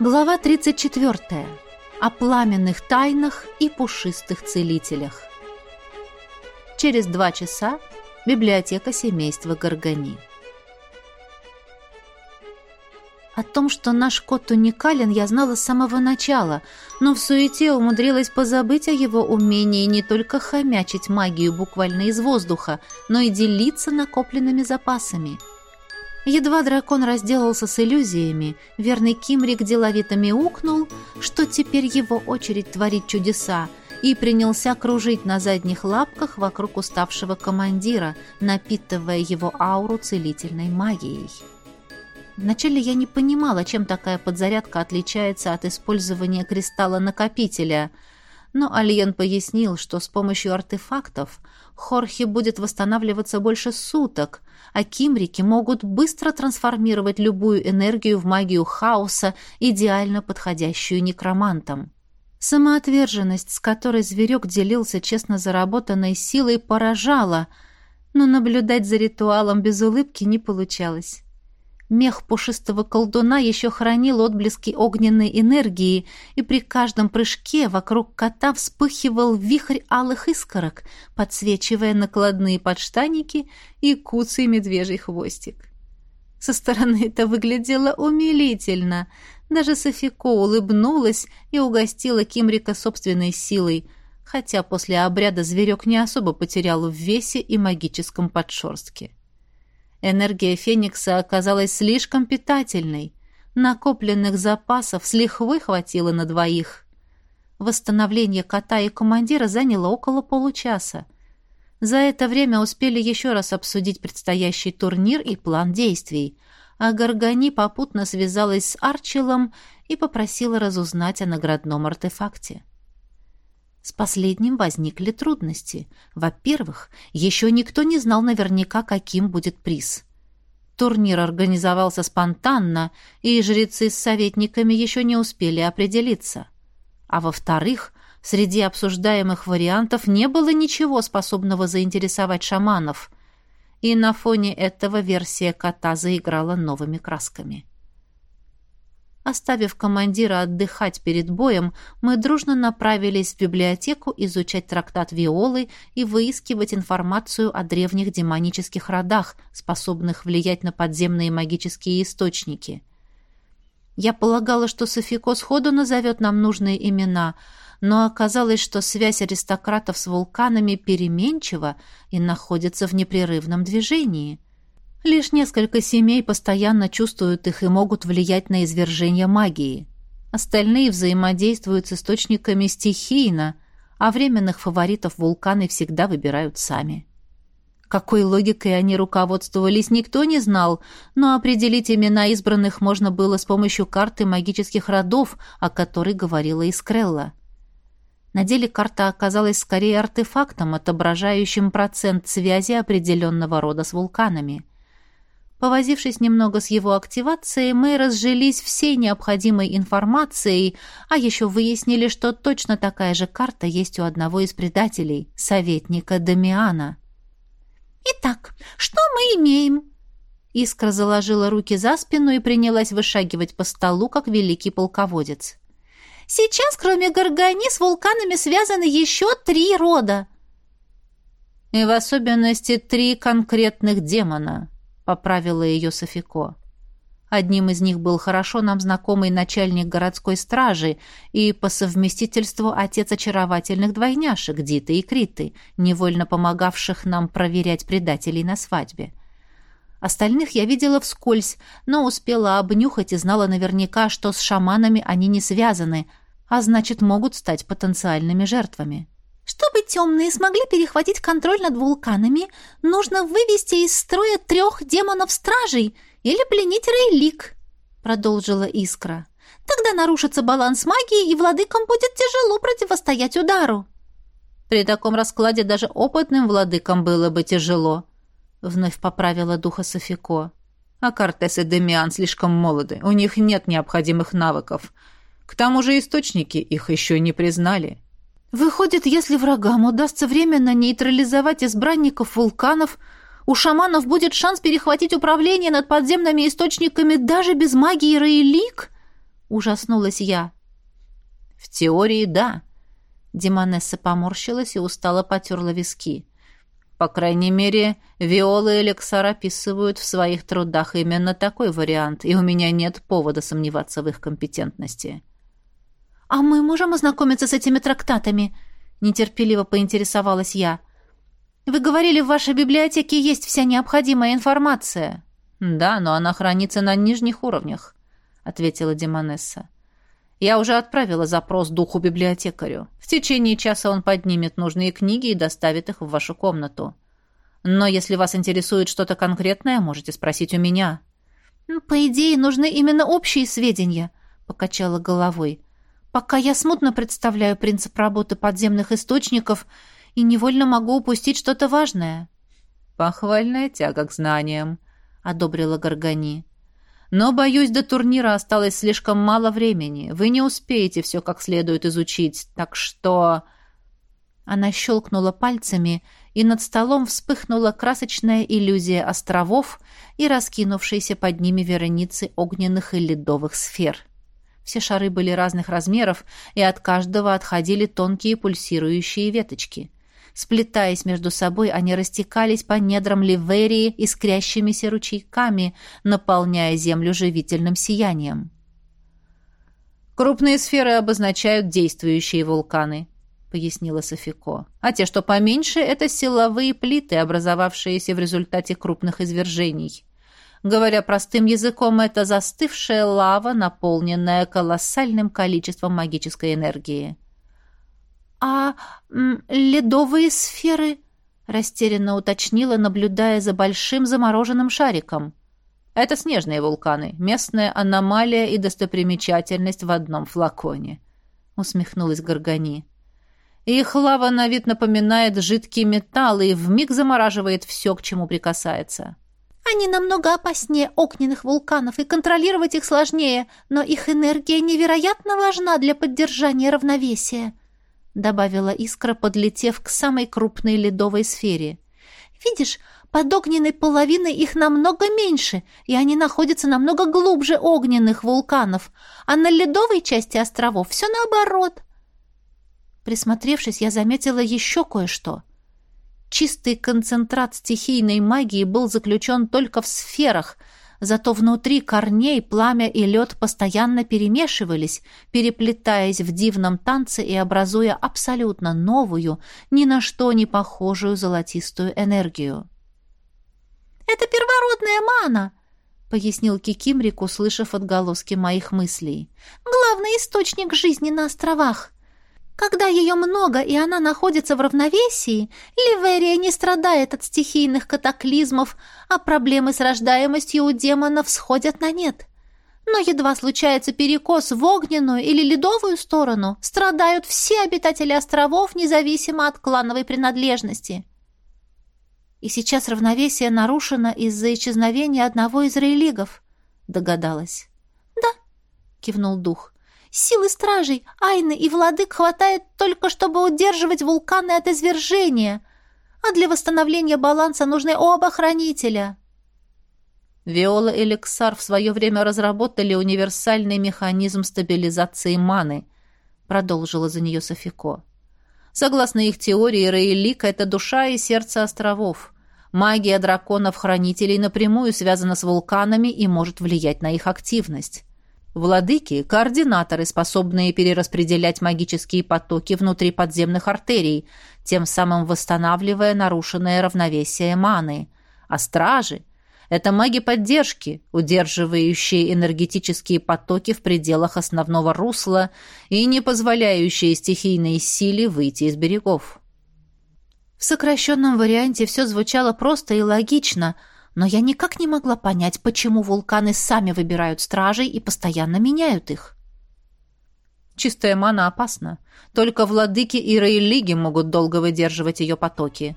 Глава 34. О пламенных тайнах и пушистых целителях. Через два часа библиотека семейства Горгани. О том, что наш кот уникален, я знала с самого начала, но в суете умудрилась позабыть о его умении не только хомячить магию буквально из воздуха, но и делиться накопленными запасами – Едва дракон разделался с иллюзиями, верный Кимрик деловито мяукнул, что теперь его очередь творить чудеса, и принялся кружить на задних лапках вокруг уставшего командира, напитывая его ауру целительной магией. Вначале я не понимала, чем такая подзарядка отличается от использования кристалла-накопителя, но Альен пояснил, что с помощью артефактов Хорхе будет восстанавливаться больше суток, а кимрики могут быстро трансформировать любую энергию в магию хаоса, идеально подходящую некромантам. Самоотверженность, с которой зверек делился честно заработанной силой, поражала, но наблюдать за ритуалом без улыбки не получалось. Мех пушистого колдуна еще хранил отблески огненной энергии, и при каждом прыжке вокруг кота вспыхивал вихрь алых искорок, подсвечивая накладные подштаники и куцый медвежий хвостик. Со стороны это выглядело умилительно. Даже Софико улыбнулась и угостила Кимрика собственной силой, хотя после обряда зверек не особо потерял в весе и магическом подшерстке. Энергия Феникса оказалась слишком питательной. Накопленных запасов с лихвой хватило на двоих. Восстановление кота и командира заняло около получаса. За это время успели еще раз обсудить предстоящий турнир и план действий, а Гаргани попутно связалась с Арчилом и попросила разузнать о наградном артефакте. С последним возникли трудности. Во-первых, еще никто не знал наверняка, каким будет приз. Турнир организовался спонтанно, и жрецы с советниками еще не успели определиться. А во-вторых, среди обсуждаемых вариантов не было ничего способного заинтересовать шаманов, и на фоне этого версия кота заиграла новыми красками. Оставив командира отдыхать перед боем, мы дружно направились в библиотеку изучать трактат Виолы и выискивать информацию о древних демонических родах, способных влиять на подземные магические источники. Я полагала, что Софико сходу назовет нам нужные имена, но оказалось, что связь аристократов с вулканами переменчива и находится в непрерывном движении – Лишь несколько семей постоянно чувствуют их и могут влиять на извержение магии. Остальные взаимодействуют с источниками стихийно, а временных фаворитов вулканы всегда выбирают сами. Какой логикой они руководствовались, никто не знал, но определить имена избранных можно было с помощью карты магических родов, о которой говорила Искрелла. На деле карта оказалась скорее артефактом, отображающим процент связи определенного рода с вулканами. Повозившись немного с его активацией, мы разжились всей необходимой информацией, а еще выяснили, что точно такая же карта есть у одного из предателей, советника Дамиана. «Итак, что мы имеем?» Искра заложила руки за спину и принялась вышагивать по столу, как великий полководец. «Сейчас, кроме Горгани, с вулканами связаны еще три рода». «И в особенности три конкретных демона», поправила ее Софико. Одним из них был хорошо нам знакомый начальник городской стражи и по совместительству отец очаровательных двойняшек Диты и Криты, невольно помогавших нам проверять предателей на свадьбе. Остальных я видела вскользь, но успела обнюхать и знала наверняка, что с шаманами они не связаны, а значит, могут стать потенциальными жертвами. Чтобы темные смогли перехватить контроль над вулканами, нужно вывести из строя трех демонов-стражей или пленить Рейлик», — продолжила Искра. «Тогда нарушится баланс магии, и владыкам будет тяжело противостоять удару». «При таком раскладе даже опытным владыкам было бы тяжело», — вновь поправила духа Софико. «А Кортес и Демиан слишком молоды, у них нет необходимых навыков. К тому же источники их еще не признали». Выходит, если врагам удастся временно нейтрализовать избранников вулканов, у шаманов будет шанс перехватить управление над подземными источниками даже без магии Рейлик? Ужаснулась я. В теории, да. Демонесса поморщилась и устало потерла виски. По крайней мере, Виола и Элексар описывают в своих трудах именно такой вариант, и у меня нет повода сомневаться в их компетентности. «А мы можем ознакомиться с этими трактатами?» — нетерпеливо поинтересовалась я. «Вы говорили, в вашей библиотеке есть вся необходимая информация». «Да, но она хранится на нижних уровнях», — ответила Демонесса. «Я уже отправила запрос духу-библиотекарю. В течение часа он поднимет нужные книги и доставит их в вашу комнату. Но если вас интересует что-то конкретное, можете спросить у меня». «По идее, нужны именно общие сведения», — покачала головой. «Пока я смутно представляю принцип работы подземных источников и невольно могу упустить что-то важное». «Похвальная тяга к знаниям», одобрила Горгани. Но, боюсь, до турнира осталось слишком мало времени. Вы не успеете все как следует изучить, так что...» Она щелкнула пальцами, и над столом вспыхнула красочная иллюзия островов и раскинувшейся под ними вереницы огненных и ледовых сфер. Все шары были разных размеров, и от каждого отходили тонкие пульсирующие веточки. Сплетаясь между собой, они растекались по недрам Ливерии искрящимися ручейками, наполняя землю живительным сиянием. «Крупные сферы обозначают действующие вулканы», — пояснила Софико. «А те, что поменьше, — это силовые плиты, образовавшиеся в результате крупных извержений. Говоря простым языком, это застывшая лава, наполненная колоссальным количеством магической энергии». «А ледовые сферы?» — растерянно уточнила, наблюдая за большим замороженным шариком. «Это снежные вулканы, местная аномалия и достопримечательность в одном флаконе», — усмехнулась Горгани. «Их лава на вид напоминает жидкий металл и вмиг замораживает все, к чему прикасается». Они намного опаснее огненных вулканов, и контролировать их сложнее, но их энергия невероятно важна для поддержания равновесия добавила искра, подлетев к самой крупной ледовой сфере. Видишь, под огненной половиной их намного меньше, и они находятся намного глубже огненных вулканов, а на ледовой части островов все наоборот. Присмотревшись, я заметила еще кое-что. Чистый концентрат стихийной магии был заключен только в сферах — Зато внутри корней пламя и лед постоянно перемешивались, переплетаясь в дивном танце и образуя абсолютно новую, ни на что не похожую золотистую энергию. «Это первородная мана!» — пояснил Кикимрик, услышав отголоски моих мыслей. «Главный источник жизни на островах. Когда ее много и она находится в равновесии, Ливерия не страдает от стихийных катаклизмов, а проблемы с рождаемостью у демонов сходят на нет. Но едва случается перекос в огненную или ледовую сторону, страдают все обитатели островов, независимо от клановой принадлежности. И сейчас равновесие нарушено из-за исчезновения одного из рейлигов, догадалась. «Да», — кивнул дух, Силы стражей, Айны и владык хватает только, чтобы удерживать вулканы от извержения, а для восстановления баланса нужны оба хранителя». Виола и Лексар в свое время разработали универсальный механизм стабилизации маны, продолжила за нее Софико. Согласно их теории, Рейлик — это душа и сердце островов. Магия драконов-хранителей напрямую связана с вулканами и может влиять на их активность. Владыки – координаторы, способные перераспределять магические потоки внутри подземных артерий, тем самым восстанавливая нарушенное равновесие маны. А стражи – это маги поддержки, удерживающие энергетические потоки в пределах основного русла и не позволяющие стихийной силе выйти из берегов. В сокращенном варианте все звучало просто и логично – но я никак не могла понять, почему вулканы сами выбирают стражей и постоянно меняют их. Чистая мана опасна. Только владыки и религи могут долго выдерживать ее потоки,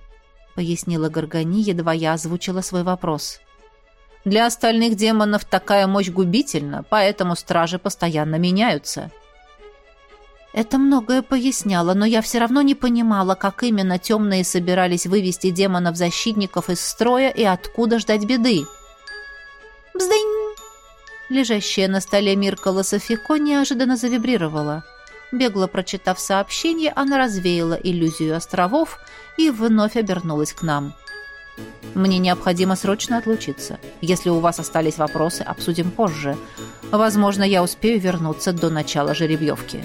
пояснила Горгани, едва я озвучила свой вопрос. Для остальных демонов такая мощь губительна, поэтому стражи постоянно меняются. Это многое поясняло, но я все равно не понимала, как именно темные собирались вывести демонов-защитников из строя и откуда ждать беды. «Бздынь!» Лежащая на столе Мирка Лософико неожиданно завибрировала. Бегло прочитав сообщение, она развеяла иллюзию островов и вновь обернулась к нам. «Мне необходимо срочно отлучиться. Если у вас остались вопросы, обсудим позже. Возможно, я успею вернуться до начала жеребьевки».